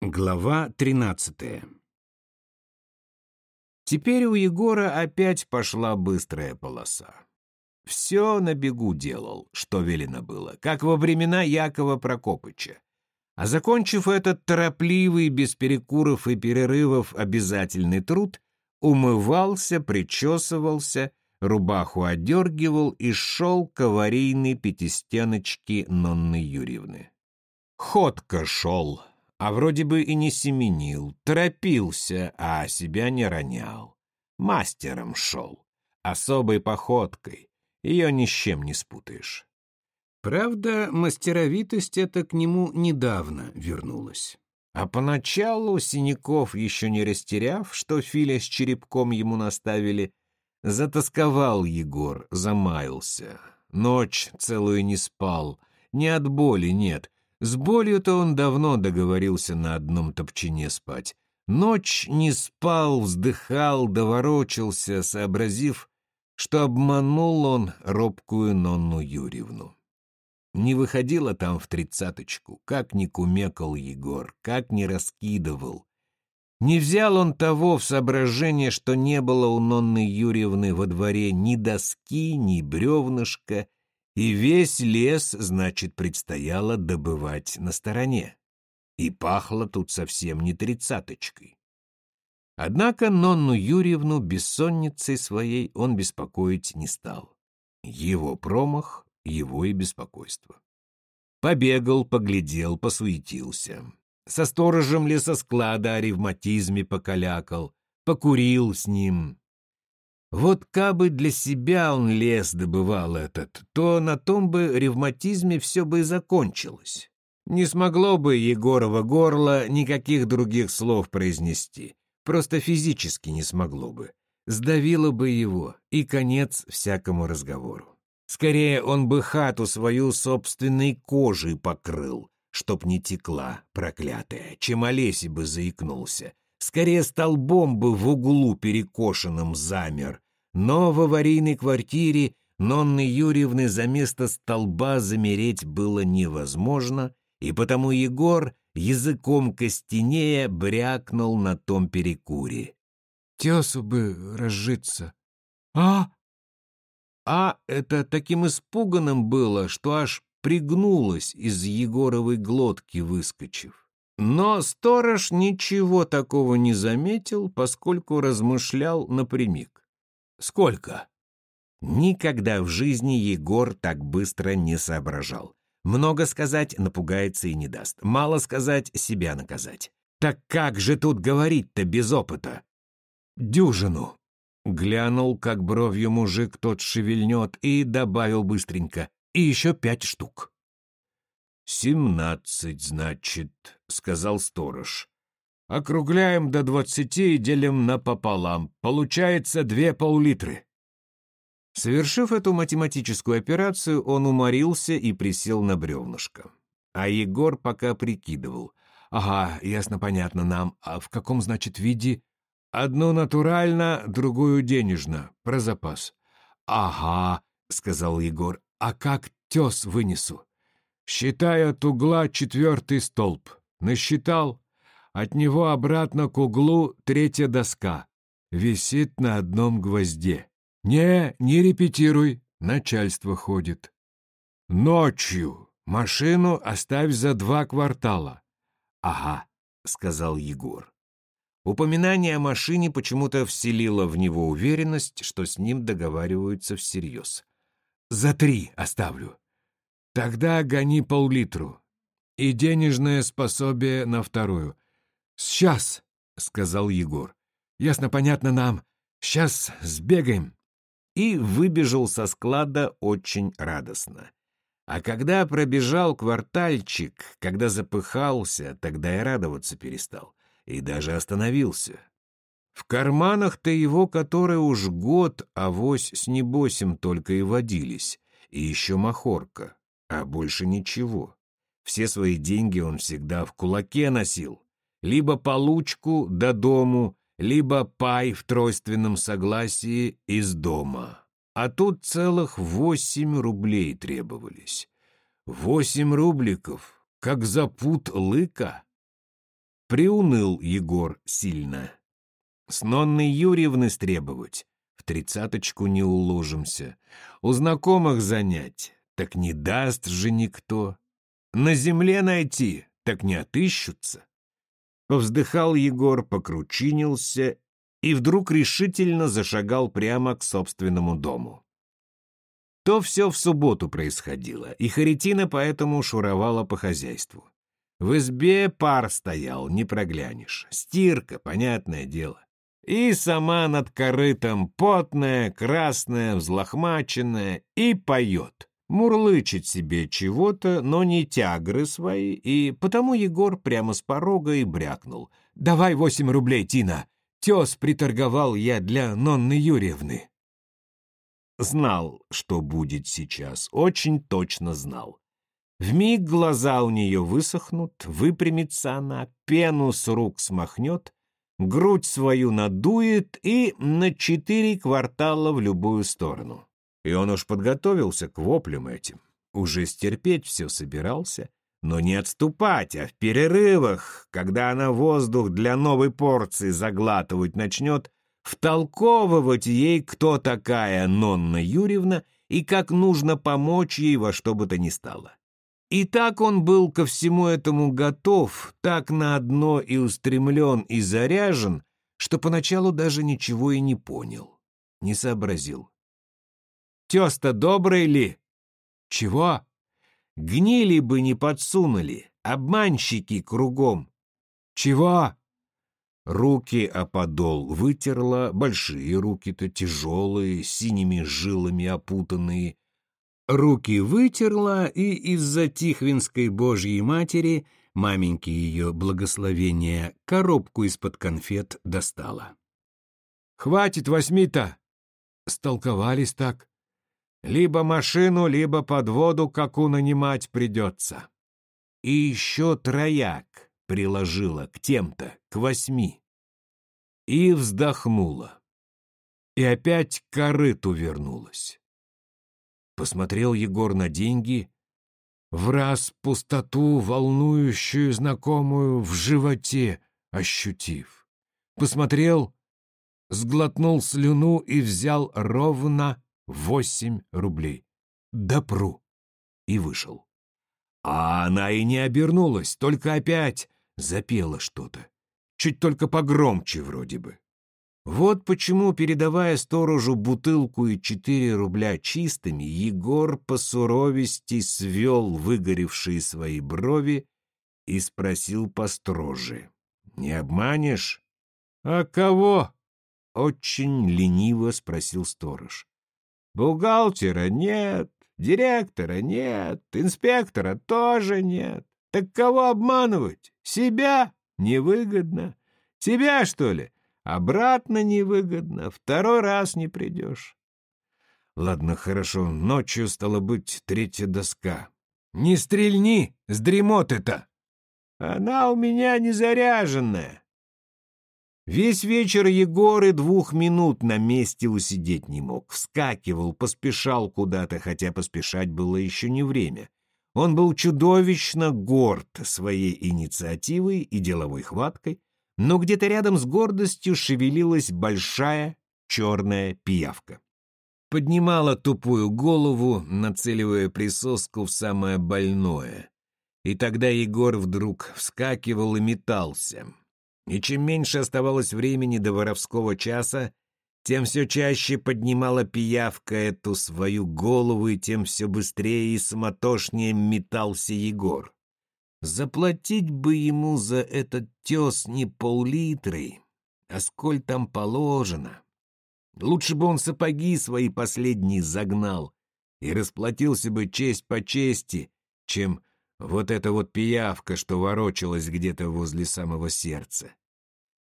Глава 13 Теперь у Егора опять пошла быстрая полоса. Все на бегу делал, что велено было, как во времена Якова Прокопыча. А закончив этот торопливый, без перекуров и перерывов обязательный труд, умывался, причесывался, рубаху одергивал и шел к аварийной пятистеночке Нонны Юрьевны. Ходко шел, а вроде бы и не семенил, торопился, а себя не ронял. Мастером шел, особой походкой, ее ни с чем не спутаешь. Правда, мастеровитость эта к нему недавно вернулась. А поначалу Синяков, еще не растеряв, что Филя с черепком ему наставили, затасковал Егор, замаялся. Ночь целую не спал, ни от боли нет — с болью-то он давно договорился на одном топчине спать. Ночь не спал, вздыхал, доворочился, сообразив, что обманул он робкую Нонну Юрьевну. Не выходила там в тридцаточку, как ни кумекал Егор, как ни раскидывал. Не взял он того в соображение, что не было у Нонны Юрьевны во дворе ни доски, ни бревнышка, и весь лес, значит, предстояло добывать на стороне. И пахло тут совсем не тридцаточкой. Однако Нонну Юрьевну бессонницей своей он беспокоить не стал. Его промах, его и беспокойство. Побегал, поглядел, посуетился. Со сторожем лесосклада о ревматизме покалякал, покурил с ним, вот кабы для себя он лес добывал этот, то на том бы ревматизме все бы и закончилось. Не смогло бы Егорова горло никаких других слов произнести. Просто физически не смогло бы. Сдавило бы его, и конец всякому разговору. Скорее, он бы хату свою собственной кожей покрыл, чтоб не текла, проклятая, чем Олеси бы заикнулся, скорее столбом бы в углу перекошенным замер, но в аварийной квартире Нонны Юрьевны за место столба замереть было невозможно, и потому Егор языком костенея брякнул на том перекуре. «Тесу бы разжиться». «А?» А это таким испуганным было, что аж пригнулось из Егоровой глотки выскочив. Но сторож ничего такого не заметил, поскольку размышлял напрямик. «Сколько?» Никогда в жизни Егор так быстро не соображал. Много сказать напугается и не даст. Мало сказать себя наказать. Так как же тут говорить-то без опыта? Дюжину. Глянул, как бровью мужик тот шевельнет, и добавил быстренько. И еще пять штук. «Семнадцать, значит», — сказал сторож. «Округляем до двадцати и делим напополам. Получается две пол-литры». Совершив эту математическую операцию, он уморился и присел на бревнышко. А Егор пока прикидывал. «Ага, ясно-понятно нам. А в каком, значит, виде?» «Одну натурально, другую денежно. Про запас». «Ага», — сказал Егор. «А как тес вынесу?» Считай от угла четвертый столб. Насчитал? От него обратно к углу третья доска. Висит на одном гвозде. Не, не репетируй, начальство ходит. Ночью машину оставь за два квартала. Ага, сказал Егор. Упоминание о машине почему-то вселило в него уверенность, что с ним договариваются всерьез. «За три оставлю. Тогда гони пол-литру. И денежное способие на вторую. «Сейчас», — сказал Егор. «Ясно-понятно нам. Сейчас сбегаем». И выбежал со склада очень радостно. А когда пробежал квартальчик, когда запыхался, тогда и радоваться перестал. И даже остановился. В карманах-то его, которые уж год, авось с небосем только и водились. И еще махорка а больше ничего. Все свои деньги он всегда в кулаке носил. Либо получку до дому, либо пай в тройственном согласии из дома. А тут целых восемь рублей требовались. Восемь рубликов, как запут лыка. Приуныл Егор сильно. С Нонной Юрьевны стребовать. В тридцаточку не уложимся. У знакомых занять. Так не даст же никто. На земле найти, так не отыщутся. Повздыхал Егор, покручинился и вдруг решительно зашагал прямо к собственному дому. То все в субботу происходило, и Харитина поэтому шуровала по хозяйству. В избе пар стоял, не проглянешь. Стирка, понятное дело. И сама над корытом потная, красная, взлохмаченная, и поет. Мурлычет себе чего-то, но не тягры свои, и потому Егор прямо с порога и брякнул. «Давай восемь рублей, Тина! Тес приторговал я для Нонны Юрьевны!» Знал, что будет сейчас, очень точно знал. Вмиг глаза у нее высохнут, выпрямится она, пену с рук смахнет, грудь свою надует и на четыре квартала в любую сторону. И он уж подготовился к воплям этим. Уже стерпеть все собирался, но не отступать, а в перерывах, когда она воздух для новой порции заглатывать начнет, втолковывать ей, кто такая Нонна Юрьевна и как нужно помочь ей во что бы то ни стало. И так он был ко всему этому готов, так на одно и устремлен и заряжен, что поначалу даже ничего и не понял, не сообразил. Теста добрый ли? Чего? Гнили бы не подсунули, обманщики кругом. Чего? Руки о подол вытерла, большие руки-то тяжелые, синими жилами опутанные. Руки вытерла и из-за Тихвинской Божьей Матери, маменьки ее благословения, коробку из-под конфет достала. «Хватит восьми-то!» Столковались так. Либо машину, либо подводу каку нанимать придется. И еще трояк приложила к тем-то, к восьми. И вздохнула. И опять к корыту вернулась. Посмотрел Егор на деньги, в раз пустоту, волнующую, знакомую, в животе ощутив. Посмотрел, сглотнул слюну и взял ровно восемь рублей. Допру. И вышел. А она и не обернулась, только опять запела что-то. Чуть только погромче вроде бы. Вот почему, передавая сторожу бутылку и четыре рубля чистыми, Егор по суровести свел выгоревшие свои брови и спросил построже. «Не обманешь?» «А кого?» — очень лениво спросил сторож. Бухгалтера нет, директора нет, инспектора тоже нет. Так кого обманывать? Себя? Невыгодно. Тебя, что ли? Обратно невыгодно. Второй раз не придешь. Ладно, хорошо. Ночью, стало быть, третья доска. Не стрельни, с дремоты-то. Она у меня не заряженная. Весь вечер Егор и двух минут на месте усидеть не мог. Вскакивал, поспешал куда-то, хотя поспешать было еще не время. Он был чудовищно горд своей инициативой и деловой хваткой, но где-то рядом с гордостью шевелилась большая черная пиявка. Поднимала тупую голову, нацеливая присоску в самое больное. И тогда Егор вдруг вскакивал и метался. И чем меньше оставалось времени до воровского часа, тем все чаще поднимала пиявка эту свою голову, и тем все быстрее и самотошнее метался Егор. Заплатить бы ему за этот тес не пол-литры, а сколь там положено. Лучше бы он сапоги свои последние загнал и расплатился бы честь по чести, чем вот эта вот пиявка, что ворочалась где-то возле самого сердца.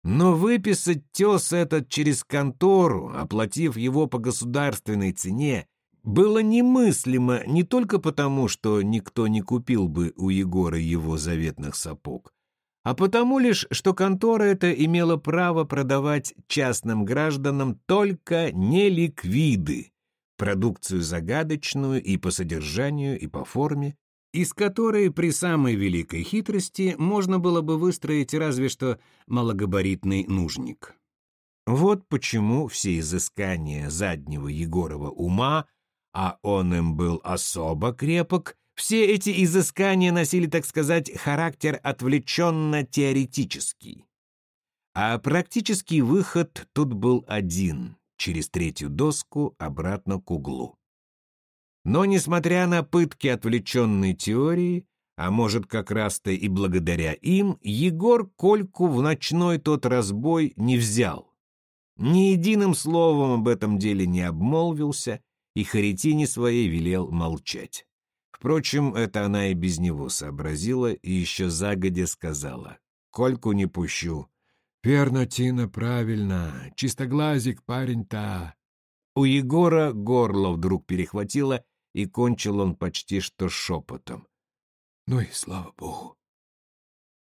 Но выписать тес этот через контору, оплатив его по государственной цене, было немыслимо не только потому, что никто не купил бы у Егора его заветных сапог, а потому лишь, что контора эта имела право продавать частным гражданам только неликвиды, продукцию загадочную и по содержанию, и по форме, из которой при самой великой хитрости можно было бы выстроить разве что малогабаритный нужник. Вот почему все изыскания заднего Егорова ума, а он им был особо крепок, все эти изыскания носили, так сказать, характер отвлеченно-теоретический. А практический выход тут был один — через третью доску обратно к углу. Но, несмотря на пытки отвлеченной теории, а может, как раз-то и благодаря им, Егор Кольку в ночной тот разбой не взял. Ни единым словом об этом деле не обмолвился и Харитине своей велел молчать. Впрочем, это она и без него сообразила и еще загодя сказала. «Кольку не пущу». «Верно, Тина, правильно. Чистоглазик парень-то». У Егора горло вдруг перехватило, и кончил он почти что шепотом. Ну и слава богу.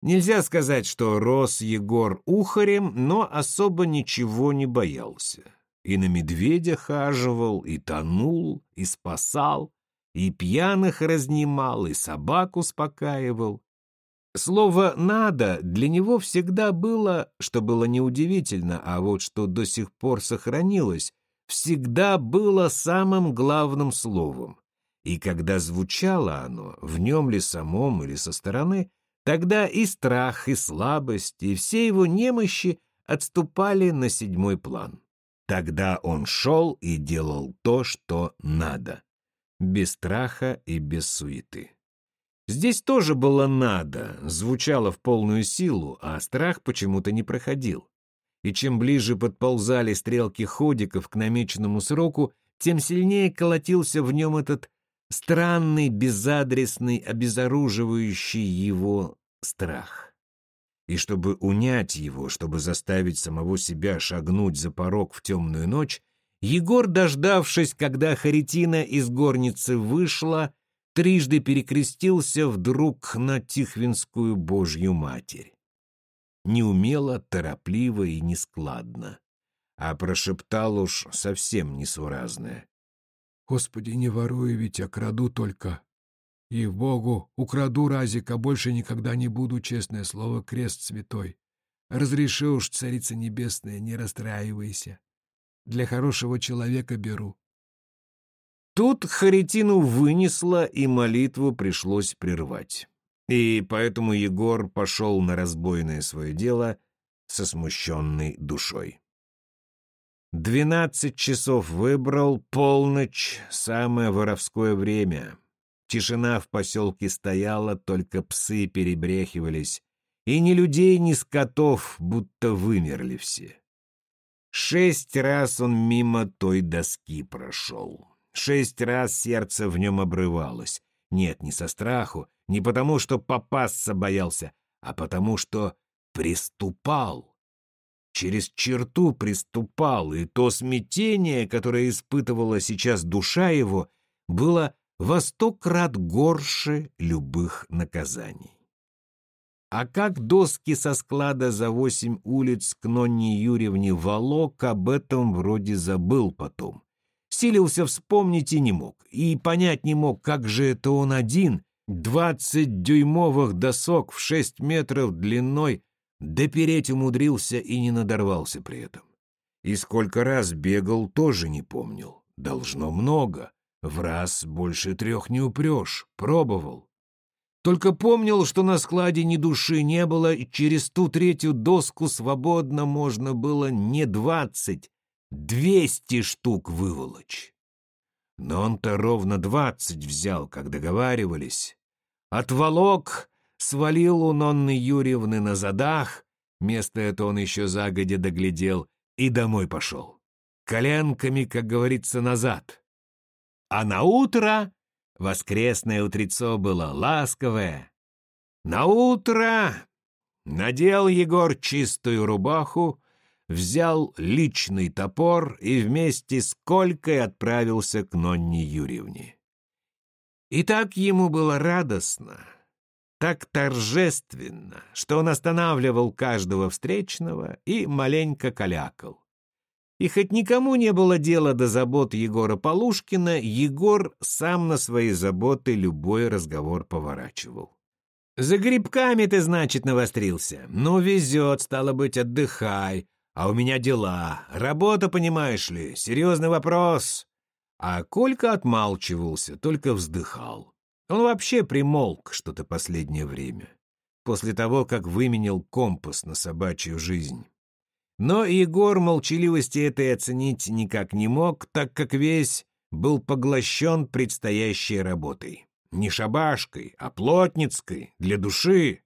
Нельзя сказать, что рос Егор ухарем, но особо ничего не боялся. И на медведя хаживал, и тонул, и спасал, и пьяных разнимал, и собак успокаивал. Слово «надо» для него всегда было, что было неудивительно, а вот что до сих пор сохранилось, всегда было самым главным словом. И когда звучало оно, в нем ли самом или со стороны, тогда и страх, и слабость, и все его немощи отступали на седьмой план. Тогда он шел и делал то, что надо, без страха и без суеты. Здесь тоже было «надо», звучало в полную силу, а страх почему-то не проходил и чем ближе подползали стрелки ходиков к намеченному сроку, тем сильнее колотился в нем этот странный, безадресный, обезоруживающий его страх. И чтобы унять его, чтобы заставить самого себя шагнуть за порог в темную ночь, Егор, дождавшись, когда Харитина из горницы вышла, трижды перекрестился вдруг на Тихвинскую Божью Матерь неумело, торопливо и нескладно. А прошептал уж совсем несуразное. «Господи, не ворую ведь, а краду только. И в Богу, украду разик, а больше никогда не буду, честное слово, крест святой. Разреши уж, Царица Небесная, не расстраивайся. Для хорошего человека беру». Тут Харитину вынесло, и молитву пришлось прервать. И поэтому Егор пошел на разбойное свое дело со смущенной душой. Двенадцать часов выбрал, полночь, самое воровское время. Тишина в поселке стояла, только псы перебрехивались, и ни людей, ни скотов, будто вымерли все. Шесть раз он мимо той доски прошел. Шесть раз сердце в нем обрывалось. Нет, не со страху, не потому, что попасться боялся, а потому, что приступал. Через черту приступал, и то смятение, которое испытывала сейчас душа его, было во сто крат горше любых наказаний. А как доски со склада за восемь улиц к Нонне Юрьевне волок, об этом вроде забыл потом. Силился вспомнить и не мог, и понять не мог, как же это он один, Двадцать дюймовых досок в шесть метров длиной допереть умудрился и не надорвался при этом. И сколько раз бегал, тоже не помнил. Должно много. В раз больше трех не упрешь. Пробовал. Только помнил, что на складе ни души не было, и через ту третью доску свободно можно было не двадцать, двести штук выволочь. Но он-то ровно двадцать взял, как договаривались. Отволок, свалил у Нонны Юрьевны на задах, место это он еще загодя доглядел, и домой пошел. Коленками, как говорится, назад. А на утро воскресное утрецо было ласковое. На утро надел Егор чистую рубаху, взял личный топор и вместе с Колькой отправился к Нонне Юрьевне. И так ему было радостно, так торжественно, что он останавливал каждого встречного и маленько калякал. И хоть никому не было дела до забот Егора Полушкина, Егор сам на свои заботы любой разговор поворачивал. «За грибками ты, значит, навострился? Ну, везет, стало быть, отдыхай. А у меня дела. Работа, понимаешь ли, серьезный вопрос». А Колька отмалчивался, только вздыхал. Он вообще примолк что-то последнее время, после того, как выменил компас на собачью жизнь. Но Егор молчаливости этой оценить никак не мог, так как весь был поглощен предстоящей работой. Не шабашкой, а плотницкой, для души.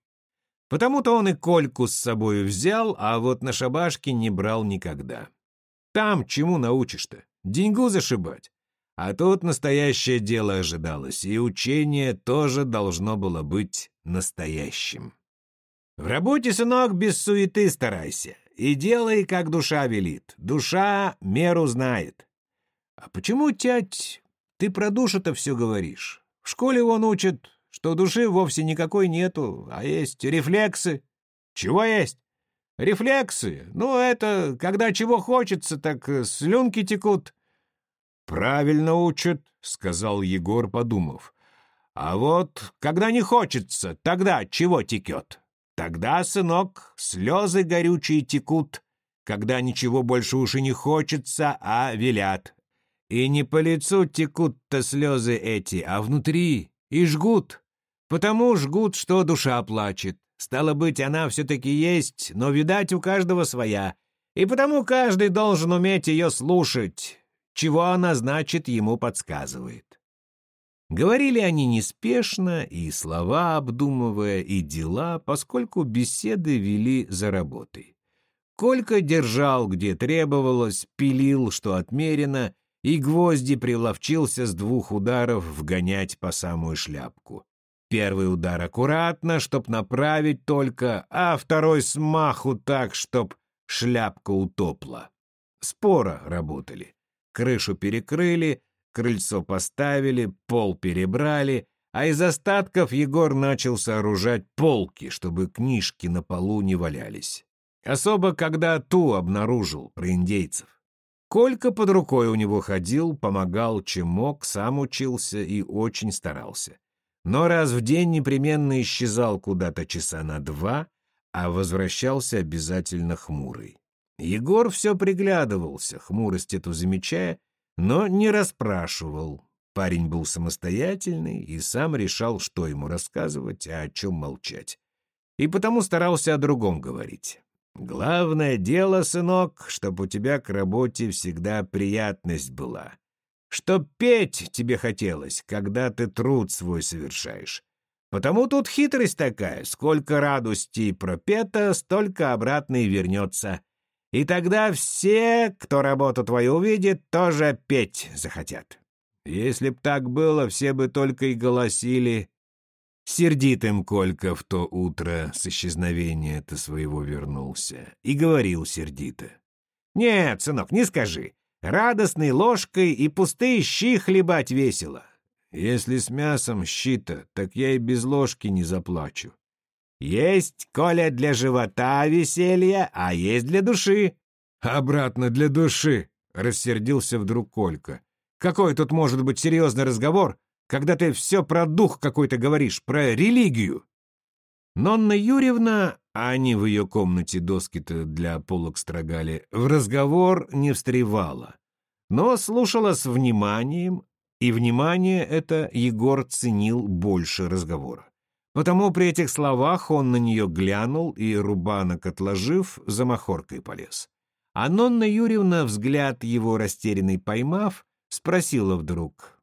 Потому-то он и Кольку с собой взял, а вот на шабашке не брал никогда. Там чему научишь-то? Деньгу зашибать. А тут настоящее дело ожидалось, и учение тоже должно было быть настоящим. В работе, сынок, без суеты старайся, и делай, как душа велит. Душа меру знает. А почему, тять, ты про душу-то все говоришь? В школе он учит, что души вовсе никакой нету, а есть рефлексы. Чего есть? Рефлексы. Ну, это когда чего хочется, так слюнки текут. «Правильно учат», — сказал Егор, подумав. «А вот когда не хочется, тогда чего текет? Тогда, сынок, слезы горючие текут, когда ничего больше уж и не хочется, а велят. И не по лицу текут-то слезы эти, а внутри, и жгут. Потому жгут, что душа плачет. Стало быть, она все-таки есть, но, видать, у каждого своя. И потому каждый должен уметь ее слушать чего она, значит, ему подсказывает. Говорили они неспешно, и слова обдумывая, и дела, поскольку беседы вели за работой. Колька держал, где требовалось, пилил, что отмерено, и гвозди приловчился с двух ударов вгонять по самую шляпку. Первый удар аккуратно, чтоб направить только, а второй смаху так, чтоб шляпка утопла. Спора работали. Крышу перекрыли, крыльцо поставили, пол перебрали, а из остатков Егор начал сооружать полки, чтобы книжки на полу не валялись. Особо, когда ту обнаружил про индейцев. Колька под рукой у него ходил, помогал, чем мог, сам учился и очень старался. Но раз в день непременно исчезал куда-то часа на два, а возвращался обязательно хмурый. Егор все приглядывался, хмурость эту замечая, но не расспрашивал. Парень был самостоятельный и сам решал, что ему рассказывать, а о чем молчать. И потому старался о другом говорить. «Главное дело, сынок, чтоб у тебя к работе всегда приятность была. Чтоб петь тебе хотелось, когда ты труд свой совершаешь. Потому тут хитрость такая, сколько радости пропета, столько обратно и вернется. И тогда все, кто работу твою увидит, тоже петь захотят. Если б так было, все бы только и голосили. Сердитым Колька в то утро с исчезновения-то своего вернулся и говорил сердито. «Нет, сынок, не скажи. Радостной ложкой и пустые щи хлебать весело. Если с мясом щита, так я и без ложки не заплачу. Есть, Коля, для живота веселье, а есть для души. Обратно для души, рассердился вдруг Колька. Какой тут может быть серьезный разговор, когда ты все про дух какой-то говоришь, про религию? Нонна Юрьевна, а они в ее комнате доски-то для полок строгали, в разговор не встревала, но слушала с вниманием, и внимание это Егор ценил больше разговора. Потому при этих словах он на нее глянул и, рубанок отложив, за махоркой полез. А Нонна Юрьевна, взгляд его растерянный поймав, спросила вдруг,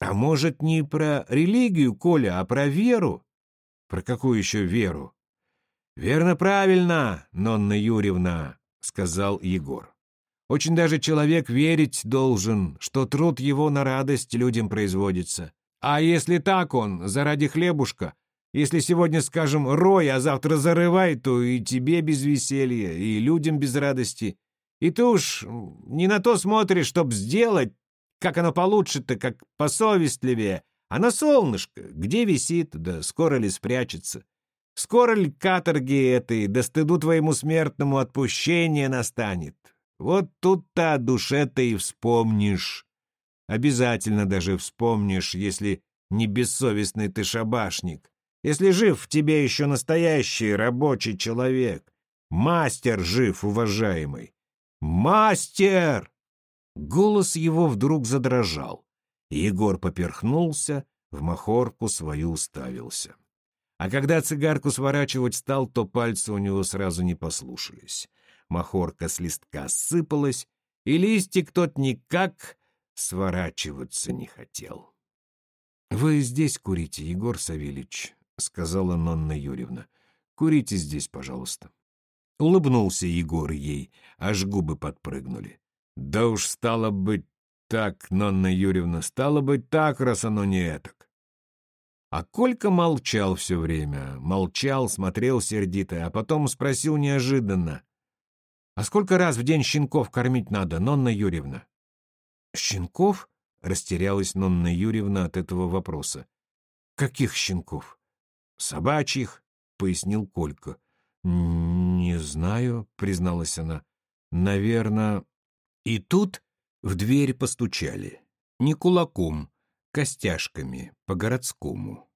«А может, не про религию, Коля, а про веру?» «Про какую еще веру?» «Верно, правильно, Нонна Юрьевна», — сказал Егор. «Очень даже человек верить должен, что труд его на радость людям производится. А если так он, заради хлебушка, если сегодня, скажем, рой, а завтра зарывай, то и тебе без веселья, и людям без радости. И ты уж не на то смотришь, чтоб сделать, как оно получше-то, как посовестливее, а на солнышко, где висит, да скоро ли спрячется. Скоро ли каторги этой, да стыду твоему смертному отпущение настанет? Вот тут-то о душе-то и вспомнишь. Обязательно даже вспомнишь, если не бессовестный ты шабашник, если жив в тебе еще настоящий рабочий человек, мастер жив, уважаемый. Мастер! Голос его вдруг задрожал. Егор поперхнулся, в махорку свою уставился. А когда цигарку сворачивать стал, то пальцы у него сразу не послушались. Махорка с листка сыпалась, и листик тот никак сворачиваться не хотел. — Вы здесь курите, Егор Савельич, — сказала Нонна Юрьевна. — Курите здесь, пожалуйста. Улыбнулся Егор ей, аж губы подпрыгнули. — Да уж стало быть так, Нонна Юрьевна, стало быть так, раз оно не этак. А Колька молчал все время, молчал, смотрел сердито, а потом спросил неожиданно. «А сколько раз в день щенков кормить надо, Нонна Юрьевна?» «Щенков?» — растерялась Нонна Юрьевна от этого вопроса. «Каких щенков?» «Собачьих», — пояснил Колька. «Не знаю», — призналась она. «Наверное...» И тут в дверь постучали. Не кулаком, костяшками, по-городскому.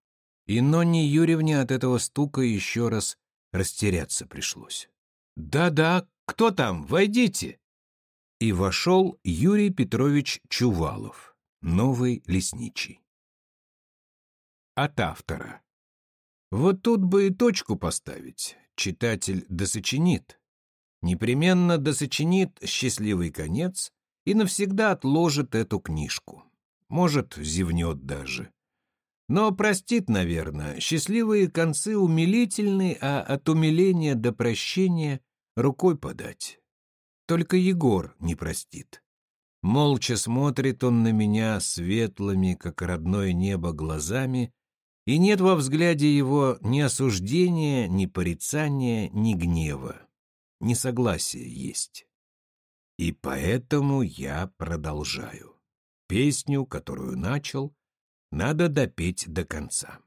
И Нонне Юрьевне от этого стука еще раз растеряться пришлось. «Да-да, кто там? Войдите!» И вошел Юрий Петрович Чувалов, новый лесничий. От автора. Вот тут бы и точку поставить. Читатель досочинит. Непременно досочинит счастливый конец и навсегда отложит эту книжку. Может, зевнет даже. Но простит, наверное, счастливые концы умилительны, а от умиления до прощения рукой подать. Только Егор не простит. Молча смотрит он на меня светлыми, как родное небо, глазами, и нет во взгляде его ни осуждения, ни порицания, ни гнева. Несогласие есть. И поэтому я продолжаю. Песню, которую начал, надо допеть до конца.